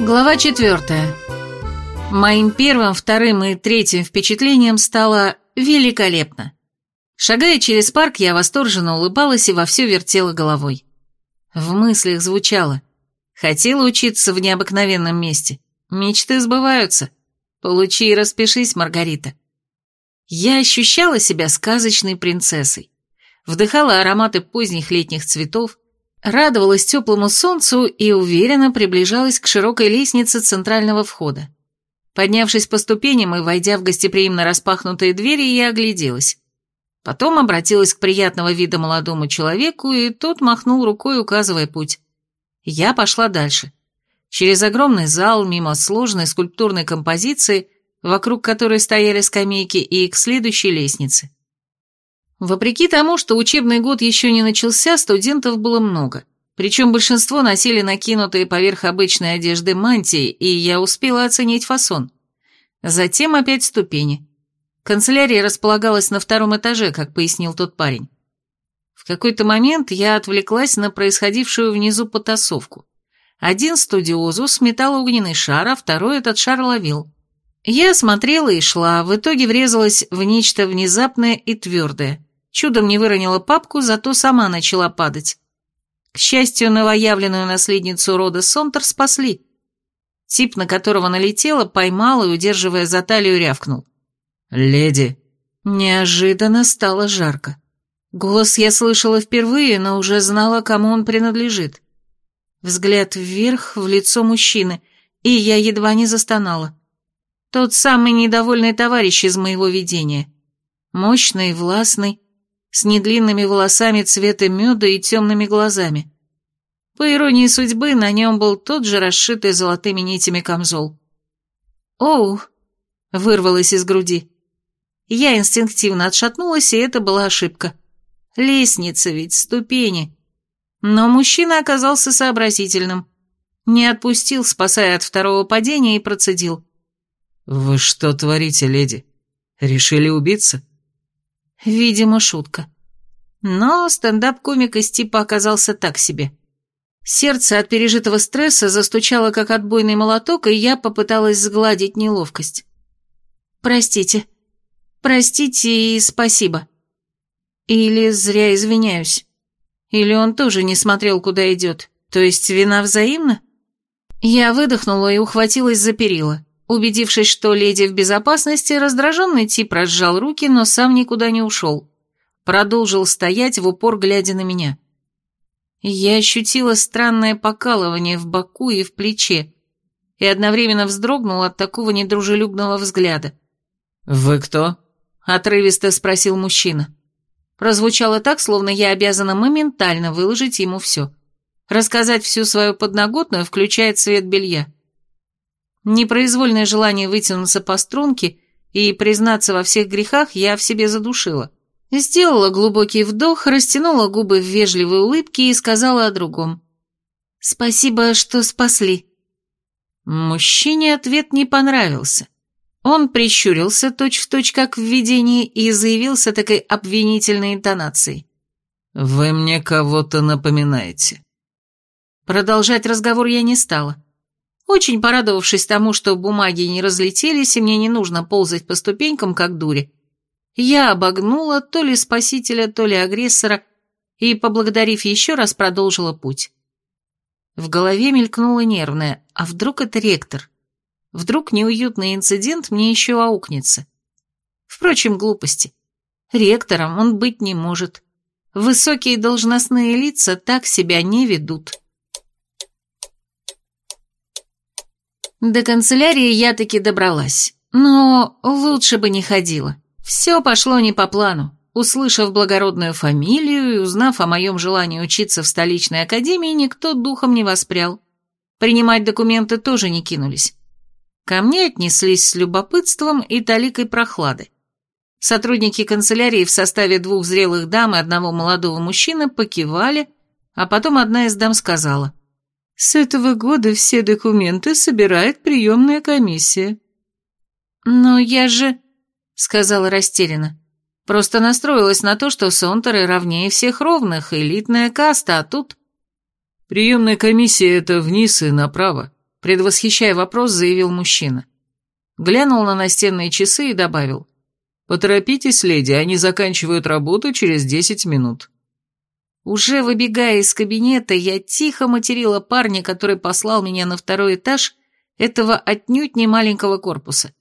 Глава четвертая. Моим первым, вторым и третьим впечатлением стало великолепно. Шагая через парк, я восторженно улыбалась и вовсю вертела головой. В мыслях звучало. Хотела учиться в необыкновенном месте. Мечты сбываются. Получи и распишись, Маргарита. Я ощущала себя сказочной принцессой. Вдыхала ароматы поздних летних цветов, радовалась теплому солнцу и уверенно приближалась к широкой лестнице центрального входа. Поднявшись по ступеням и войдя в гостеприимно распахнутые двери, я огляделась. Потом обратилась к приятного вида молодому человеку, и тот махнул рукой, указывая путь. Я пошла дальше. Через огромный зал, мимо сложной скульптурной композиции, вокруг которой стояли скамейки, и к следующей лестнице. Вопреки тому, что учебный год еще не начался, студентов было много. Причем большинство носили накинутые поверх обычной одежды мантии, и я успела оценить фасон. Затем опять ступени. Канцелярия располагалась на втором этаже, как пояснил тот парень. В какой-то момент я отвлеклась на происходившую внизу потасовку. Один студиозус сметал огненный шар, а второй этот шар ловил. Я смотрела и шла, в итоге врезалась в нечто внезапное и твердое. Чудом не выронила папку, зато сама начала падать. К счастью, новоявленную наследницу рода Сонтер спасли. Тип, на которого налетела, поймал и, удерживая за талию, рявкнул. «Леди!» Неожиданно стало жарко. Голос я слышала впервые, но уже знала, кому он принадлежит. Взгляд вверх, в лицо мужчины, и я едва не застонала. Тот самый недовольный товарищ из моего видения. Мощный, властный, с недлинными волосами цвета меда и темными глазами. По иронии судьбы, на нем был тот же расшитый золотыми нитями камзол. «Оу!» — вырвалось из груди. Я инстинктивно отшатнулась, и это была ошибка. Лестница ведь, ступени. Но мужчина оказался сообразительным. Не отпустил, спасая от второго падения, и процедил. «Вы что творите, леди? Решили убиться?» Видимо, шутка. Но стендап-комик из типа оказался так себе. Сердце от пережитого стресса застучало, как отбойный молоток, и я попыталась сгладить неловкость. «Простите. Простите и спасибо. Или зря извиняюсь. Или он тоже не смотрел, куда идет. То есть вина взаимна?» Я выдохнула и ухватилась за перила. Убедившись, что леди в безопасности, раздраженный тип разжал руки, но сам никуда не ушел. Продолжил стоять в упор, глядя на меня. Я ощутила странное покалывание в боку и в плече, и одновременно вздрогнула от такого недружелюбного взгляда. «Вы кто?» — отрывисто спросил мужчина. Прозвучало так, словно я обязана моментально выложить ему все. Рассказать всю свою подноготную, включая цвет белья. Непроизвольное желание вытянуться по струнке и признаться во всех грехах я в себе задушила. Сделала глубокий вдох, растянула губы в вежливой улыбке и сказала о другом. «Спасибо, что спасли». Мужчине ответ не понравился. Он прищурился точь-в-точь, точь, как в видении, и заявился такой обвинительной интонацией. «Вы мне кого-то напоминаете». Продолжать разговор я не стала. Очень порадовавшись тому, что бумаги не разлетелись, и мне не нужно ползать по ступенькам, как дури, я обогнула то ли спасителя, то ли агрессора, и, поблагодарив еще раз, продолжила путь. В голове мелькнуло нервное, а вдруг это ректор? Вдруг неуютный инцидент мне еще аукнется? Впрочем, глупости. Ректором он быть не может. Высокие должностные лица так себя не ведут. До канцелярии я таки добралась, но лучше бы не ходила. Все пошло не по плану. Услышав благородную фамилию и узнав о моем желании учиться в столичной академии, никто духом не воспрял. Принимать документы тоже не кинулись. Ко мне отнеслись с любопытством и таликой прохлады. Сотрудники канцелярии в составе двух зрелых дам и одного молодого мужчины покивали, а потом одна из дам сказала. С этого года все документы собирает приемная комиссия». «Но я же...» — сказала растерянно. «Просто настроилась на то, что Сонтеры равнее всех ровных, элитная каста, а тут...» «Приемная комиссия — это вниз и направо», — Предвосхищая вопрос, заявил мужчина. Глянул на настенные часы и добавил. «Поторопитесь, леди, они заканчивают работу через десять минут». Уже выбегая из кабинета, я тихо материла парня, который послал меня на второй этаж этого отнюдь не маленького корпуса.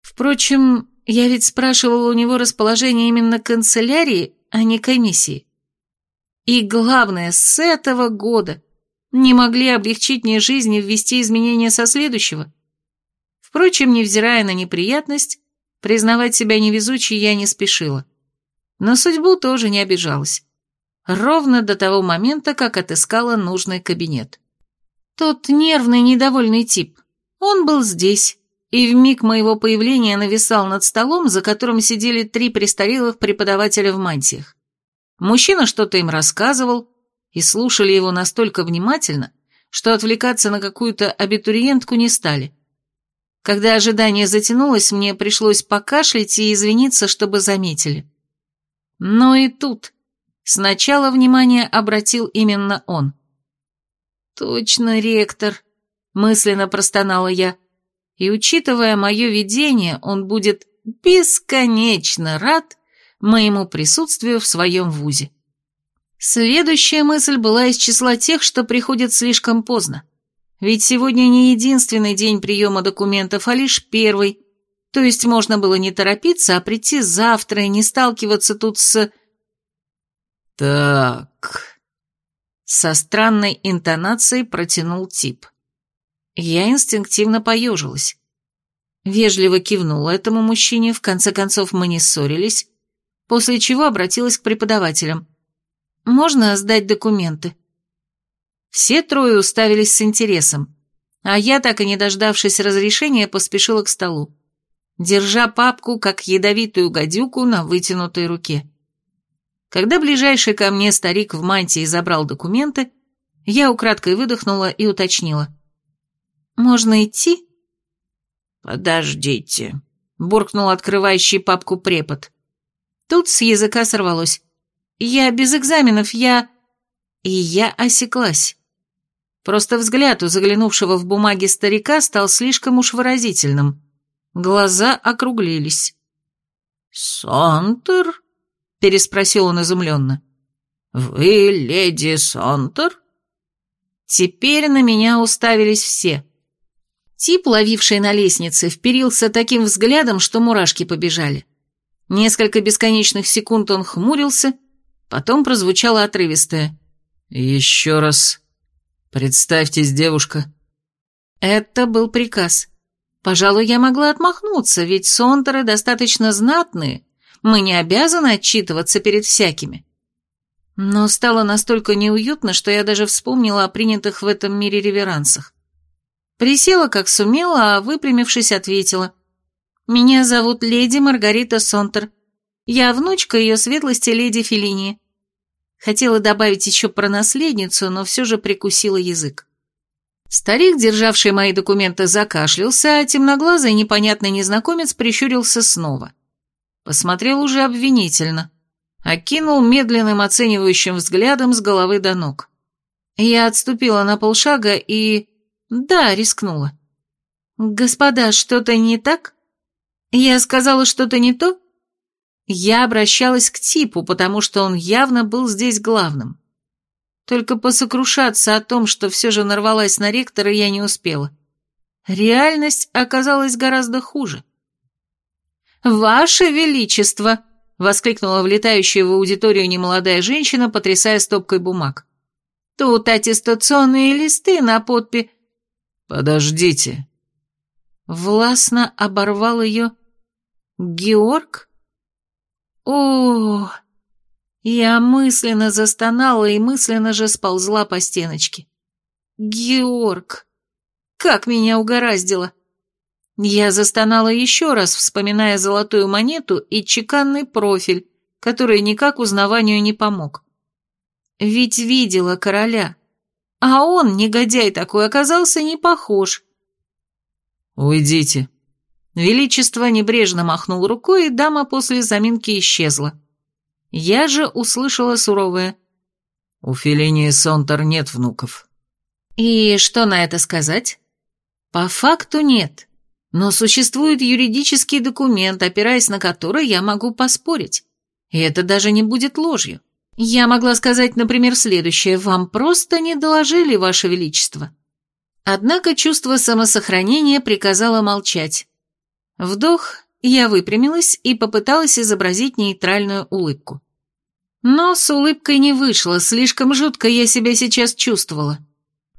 Впрочем, я ведь спрашивала у него расположение именно канцелярии, а не комиссии. И главное, с этого года не могли облегчить мне жизнь и ввести изменения со следующего. Впрочем, невзирая на неприятность, признавать себя невезучей я не спешила. На судьбу тоже не обижалась. Ровно до того момента, как отыскала нужный кабинет. Тот нервный, недовольный тип. Он был здесь, и в миг моего появления нависал над столом, за которым сидели три престарелых преподавателя в мантиях. Мужчина что-то им рассказывал, и слушали его настолько внимательно, что отвлекаться на какую-то абитуриентку не стали. Когда ожидание затянулось, мне пришлось покашлять и извиниться, чтобы заметили. Но и тут сначала внимание обратил именно он. «Точно, ректор», — мысленно простонала я, и, учитывая мое видение, он будет бесконечно рад, моему присутствию в своем вузе. Следующая мысль была из числа тех, что приходят слишком поздно. Ведь сегодня не единственный день приема документов, а лишь первый. То есть можно было не торопиться, а прийти завтра и не сталкиваться тут с... «Так...» Со странной интонацией протянул тип. Я инстинктивно поежилась. Вежливо кивнула этому мужчине, в конце концов мы не ссорились, после чего обратилась к преподавателям. «Можно сдать документы?» Все трое уставились с интересом, а я, так и не дождавшись разрешения, поспешила к столу, держа папку, как ядовитую гадюку, на вытянутой руке. Когда ближайший ко мне старик в мантии забрал документы, я украдкой выдохнула и уточнила. «Можно идти?» «Подождите», — буркнул открывающий папку препод. Тут с языка сорвалось. «Я без экзаменов, я...» И я осеклась. Просто взгляд у заглянувшего в бумаги старика стал слишком уж выразительным. Глаза округлились. «Сонтер?» — переспросил он изумленно. «Вы леди Сонтер?» Теперь на меня уставились все. Тип, ловивший на лестнице, вперился таким взглядом, что мурашки побежали. Несколько бесконечных секунд он хмурился, потом прозвучало отрывистое. «Еще раз. Представьтесь, девушка». Это был приказ. Пожалуй, я могла отмахнуться, ведь сонтеры достаточно знатные, мы не обязаны отчитываться перед всякими. Но стало настолько неуютно, что я даже вспомнила о принятых в этом мире реверансах. Присела, как сумела, а выпрямившись, ответила. Меня зовут леди Маргарита Сонтер. Я внучка ее светлости леди Феллини. Хотела добавить еще про наследницу, но все же прикусила язык. Старик, державший мои документы, закашлялся, а темноглазый непонятный незнакомец прищурился снова. Посмотрел уже обвинительно. Окинул медленным оценивающим взглядом с головы до ног. Я отступила на полшага и... Да, рискнула. «Господа, что-то не так?» Я сказала что-то не то? Я обращалась к типу, потому что он явно был здесь главным. Только посокрушаться о том, что все же нарвалась на ректора, я не успела. Реальность оказалась гораздо хуже. «Ваше Величество!» — воскликнула влетающая в аудиторию немолодая женщина, потрясая стопкой бумаг. «Тут аттестационные листы на подпи...» «Подождите!» Властно оборвал ее Георг? О, я мысленно застонала и мысленно же сползла по стеночке. Георг! Как меня угораздило! Я застонала еще раз, вспоминая золотую монету и чеканный профиль, который никак узнаванию не помог. Ведь видела короля, а он, негодяй такой, оказался не похож. «Уйдите». Величество небрежно махнул рукой, и дама после заминки исчезла. Я же услышала суровое. «У Феллини Сонтер нет внуков». «И что на это сказать?» По факту нет, но существует юридический документ, опираясь на который я могу поспорить. И это даже не будет ложью. Я могла сказать, например, следующее. Вам просто не доложили, Ваше Величество. Однако чувство самосохранения приказало молчать. Вдох, я выпрямилась и попыталась изобразить нейтральную улыбку. Но с улыбкой не вышло, слишком жутко я себя сейчас чувствовала.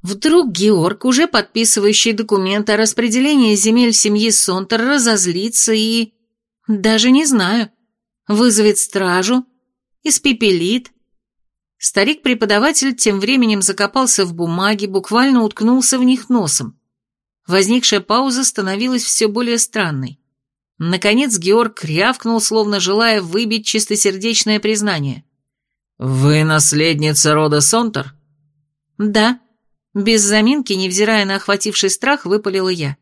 Вдруг Георг, уже подписывающий документ о распределении земель семьи Сонтер, разозлится и... Даже не знаю. Вызовет стражу, испепелит. Старик-преподаватель тем временем закопался в бумаге, буквально уткнулся в них носом. Возникшая пауза становилась все более странной. Наконец Георг рявкнул, словно желая выбить чистосердечное признание. «Вы наследница рода Сонтер?» «Да». Без заминки, невзирая на охвативший страх, выпалила я.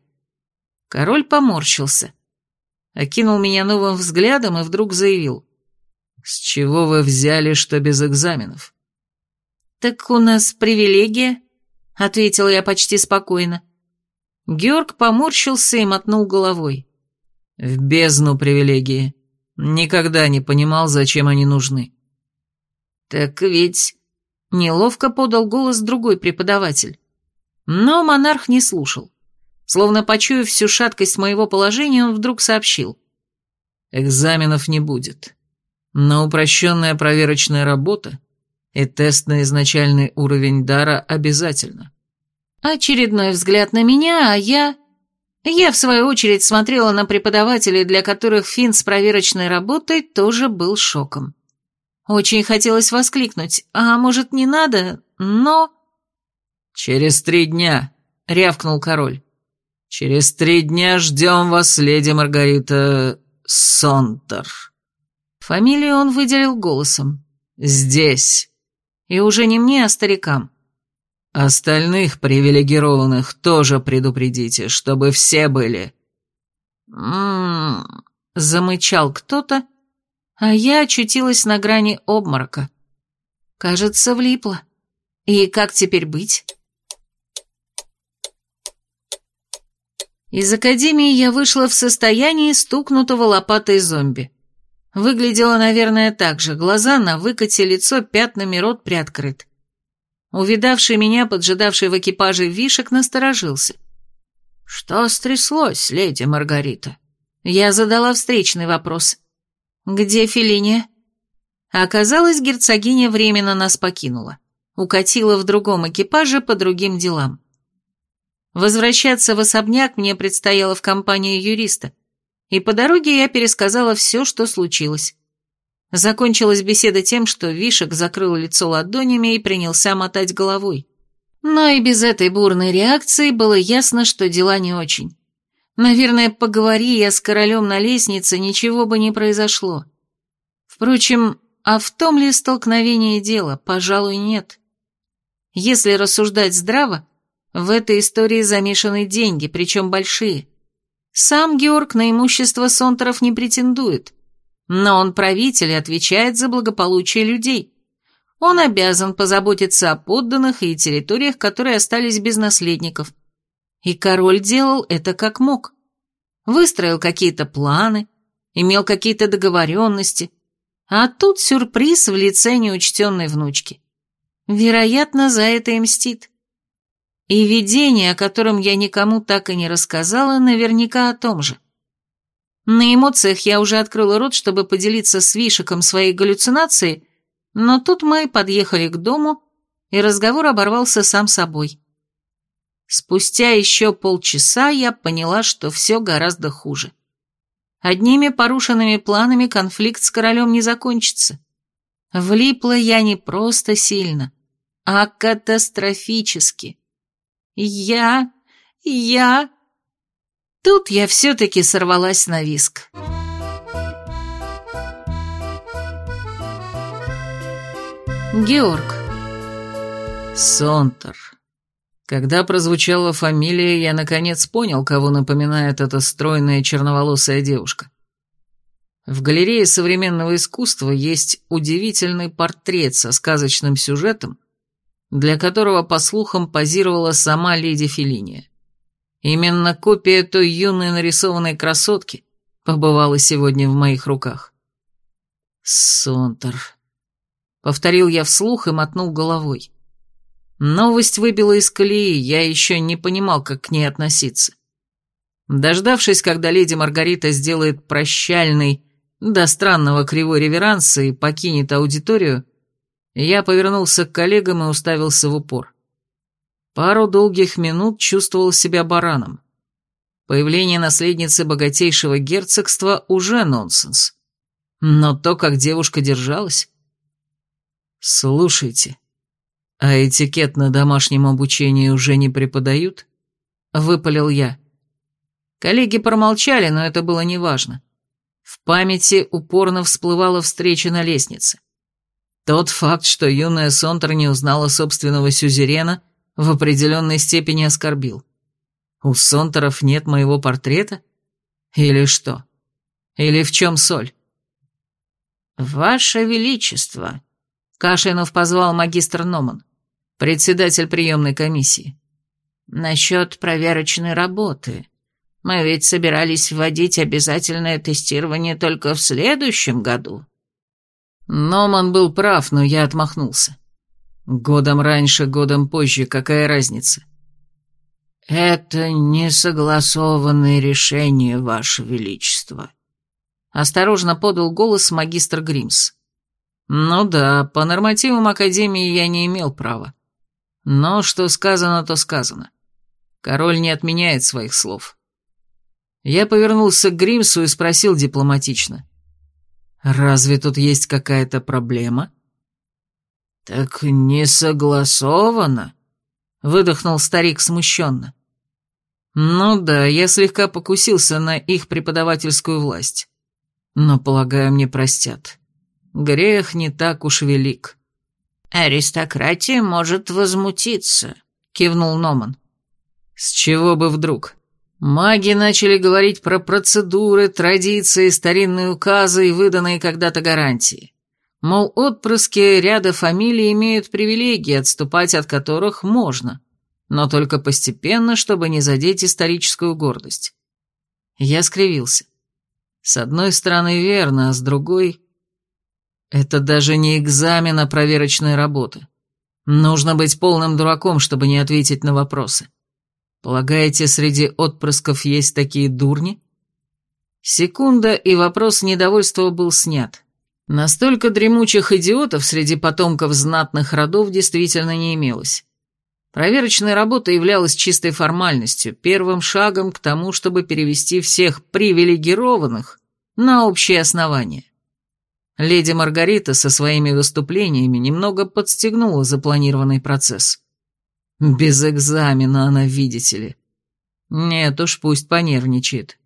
Король поморщился. Окинул меня новым взглядом и вдруг заявил. «С чего вы взяли, что без экзаменов?» «Так у нас привилегия», — ответила я почти спокойно. Георг поморщился и мотнул головой. «В бездну привилегии. Никогда не понимал, зачем они нужны». «Так ведь...» — неловко подал голос другой преподаватель. Но монарх не слушал. Словно почуяв всю шаткость моего положения, он вдруг сообщил. «Экзаменов не будет. Но упрощенная проверочная работа и тест на изначальный уровень дара обязательно». Очередной взгляд на меня, а я... Я, в свою очередь, смотрела на преподавателей, для которых фин с проверочной работой тоже был шоком. Очень хотелось воскликнуть, а может не надо, но... «Через три дня», — рявкнул король. «Через три дня ждем вас, леди Маргарита Сонтер». Фамилию он выделил голосом. «Здесь». И уже не мне, а старикам. «Остальных привилегированных тоже предупредите, чтобы все были». «М-м-м», замычал кто-то, а я очутилась на грани обморока. Кажется, влипла. И как теперь быть? Из академии я вышла в состоянии стукнутого лопатой зомби. Выглядела, наверное, так же. Глаза на выкате, лицо пятнами, рот приоткрыт. Увидавший меня, поджидавший в экипаже вишек, насторожился. «Что стряслось, леди Маргарита?» Я задала встречный вопрос. «Где Фелиния?» Оказалось, герцогиня временно нас покинула. Укатила в другом экипаже по другим делам. Возвращаться в особняк мне предстояло в компании юриста, и по дороге я пересказала все, что случилось. Закончилась беседа тем, что Вишек закрыл лицо ладонями и принялся мотать головой. Но и без этой бурной реакции было ясно, что дела не очень. Наверное, поговори я с королем на лестнице, ничего бы не произошло. Впрочем, а в том ли столкновение дело? Пожалуй, нет. Если рассуждать здраво, в этой истории замешаны деньги, причем большие. Сам Георг на имущество Сонтеров не претендует, но он правитель и отвечает за благополучие людей. Он обязан позаботиться о подданных и территориях, которые остались без наследников. И король делал это как мог. Выстроил какие-то планы, имел какие-то договоренности, а тут сюрприз в лице неучтенной внучки. Вероятно, за это и мстит. И видение, о котором я никому так и не рассказала, наверняка о том же. На эмоциях я уже открыла рот, чтобы поделиться с Вишиком своей галлюцинацией, но тут мы подъехали к дому, и разговор оборвался сам собой. Спустя еще полчаса я поняла, что все гораздо хуже. Одними порушенными планами конфликт с королем не закончится. Влипла я не просто сильно, а катастрофически. Я... я... Тут я все-таки сорвалась на виск. Георг. Сонтер. Когда прозвучала фамилия, я наконец понял, кого напоминает эта стройная черноволосая девушка. В галерее современного искусства есть удивительный портрет со сказочным сюжетом, для которого, по слухам, позировала сама леди Фелиния. Именно копия той юной нарисованной красотки побывала сегодня в моих руках. «Сонтер», — повторил я вслух и мотнул головой. Новость выбила из колеи, я еще не понимал, как к ней относиться. Дождавшись, когда леди Маргарита сделает прощальный, до странного кривой реверанса и покинет аудиторию, я повернулся к коллегам и уставился в упор. Пару долгих минут чувствовал себя бараном. Появление наследницы богатейшего герцогства уже нонсенс. Но то, как девушка держалась... «Слушайте, а этикет на домашнем обучении уже не преподают?» — выпалил я. Коллеги промолчали, но это было неважно. В памяти упорно всплывала встреча на лестнице. Тот факт, что юная Сонтер не узнала собственного сюзерена, в определенной степени оскорбил. У Сонтеров нет моего портрета? Или что? Или в чем соль? «Ваше Величество!» — Кашлянув позвал магистр Номан, председатель приемной комиссии. «Насчет проверочной работы. Мы ведь собирались вводить обязательное тестирование только в следующем году». Номан был прав, но я отмахнулся. Годом раньше, годом позже, какая разница? Это несогласованное решение, Ваше Величество. Осторожно подал голос магистр Гримс. Ну да, по нормативам Академии я не имел права. Но что сказано, то сказано. Король не отменяет своих слов. Я повернулся к Гримсу и спросил дипломатично. Разве тут есть какая-то проблема? Так не согласовано, выдохнул старик смущенно. Ну да, я слегка покусился на их преподавательскую власть. Но, полагаю, мне простят. Грех не так уж велик. Аристократия может возмутиться, кивнул Номан. С чего бы вдруг? Маги начали говорить про процедуры, традиции, старинные указы и выданные когда-то гарантии. Мол, отпрыски ряда фамилий имеют привилегии, отступать от которых можно, но только постепенно, чтобы не задеть историческую гордость. Я скривился. С одной стороны верно, а с другой... Это даже не экзамен, а проверочная работа. Нужно быть полным дураком, чтобы не ответить на вопросы. Полагаете, среди отпрысков есть такие дурни? Секунда, и вопрос недовольства был снят. Настолько дремучих идиотов среди потомков знатных родов действительно не имелось. Проверочная работа являлась чистой формальностью, первым шагом к тому, чтобы перевести всех привилегированных на общее основание. Леди Маргарита со своими выступлениями немного подстегнула запланированный процесс. Без экзамена она, видите ли. Нет уж, пусть понервничает.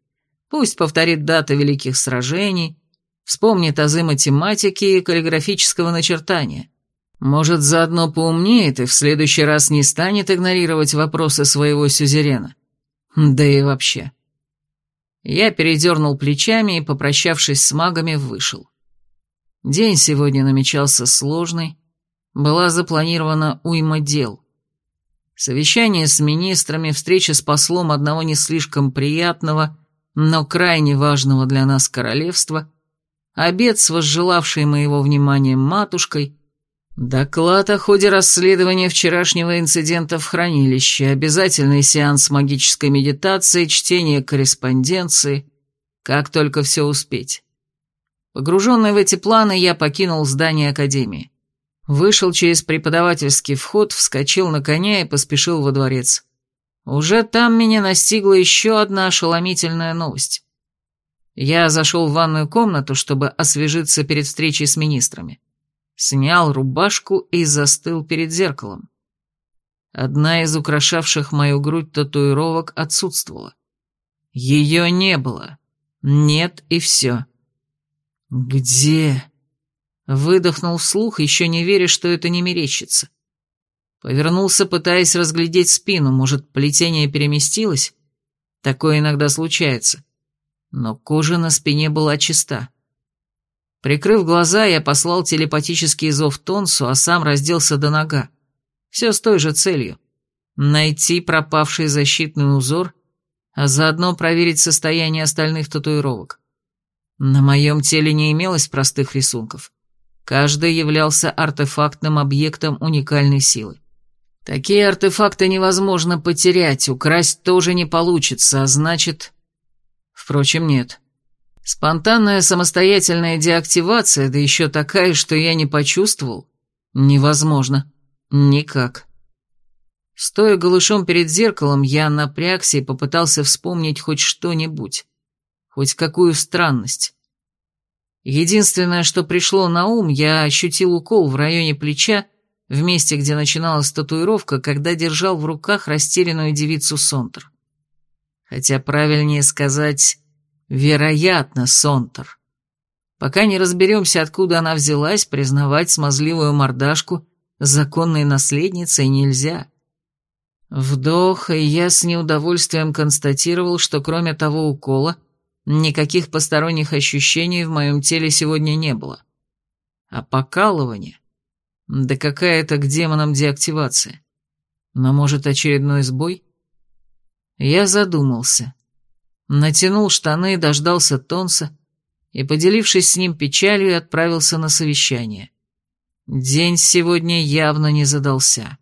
Пусть повторит даты великих сражений, вспомнит азы математики и каллиграфического начертания. Может, заодно поумнеет и в следующий раз не станет игнорировать вопросы своего сюзерена. Да и вообще. Я передернул плечами и, попрощавшись с магами, вышел. День сегодня намечался сложный, была запланирована уйма дел. Совещание с министрами, встреча с послом одного не слишком приятного, но крайне важного для нас королевства, обед с возжелавшей моего внимания матушкой, доклад о ходе расследования вчерашнего инцидента в хранилище, обязательный сеанс магической медитации, чтение корреспонденции, как только все успеть. Погруженный в эти планы, я покинул здание Академии. Вышел через преподавательский вход, вскочил на коня и поспешил во дворец. Уже там меня настигла еще одна ошеломительная новость. Я зашел в ванную комнату, чтобы освежиться перед встречей с министрами. Снял рубашку и застыл перед зеркалом. Одна из украшавших мою грудь татуировок отсутствовала. Ее не было. Нет и все. «Где?» Выдохнул вслух, еще не веря, что это не мерещится. Повернулся, пытаясь разглядеть спину, может, плетение переместилось? Такое иногда случается. Но кожа на спине была чиста. Прикрыв глаза, я послал телепатический зов Тонсу, а сам разделся до нога. Все с той же целью — найти пропавший защитный узор а заодно проверить состояние остальных татуировок. На моем теле не имелось простых рисунков. Каждый являлся артефактным объектом уникальной силы. Такие артефакты невозможно потерять, украсть тоже не получится, а значит... Впрочем, нет. Спонтанная самостоятельная деактивация, да еще такая, что я не почувствовал, невозможно. Никак. Стоя голышом перед зеркалом, я напрягся и попытался вспомнить хоть что-нибудь, хоть какую странность. Единственное, что пришло на ум, я ощутил укол в районе плеча, в месте, где начиналась татуировка, когда держал в руках растерянную девицу Сонтер. Хотя правильнее сказать «вероятно, Сонтер». Пока не разберемся, откуда она взялась, признавать смазливую мордашку законной наследницей нельзя. Вдох, и я с неудовольствием констатировал, что кроме того укола, никаких посторонних ощущений в моем теле сегодня не было. А покалывание? Да какая это к демонам деактивация? Но может очередной сбой? Я задумался. Натянул штаны, дождался Тонса и, поделившись с ним печалью, отправился на совещание. День сегодня явно не задался.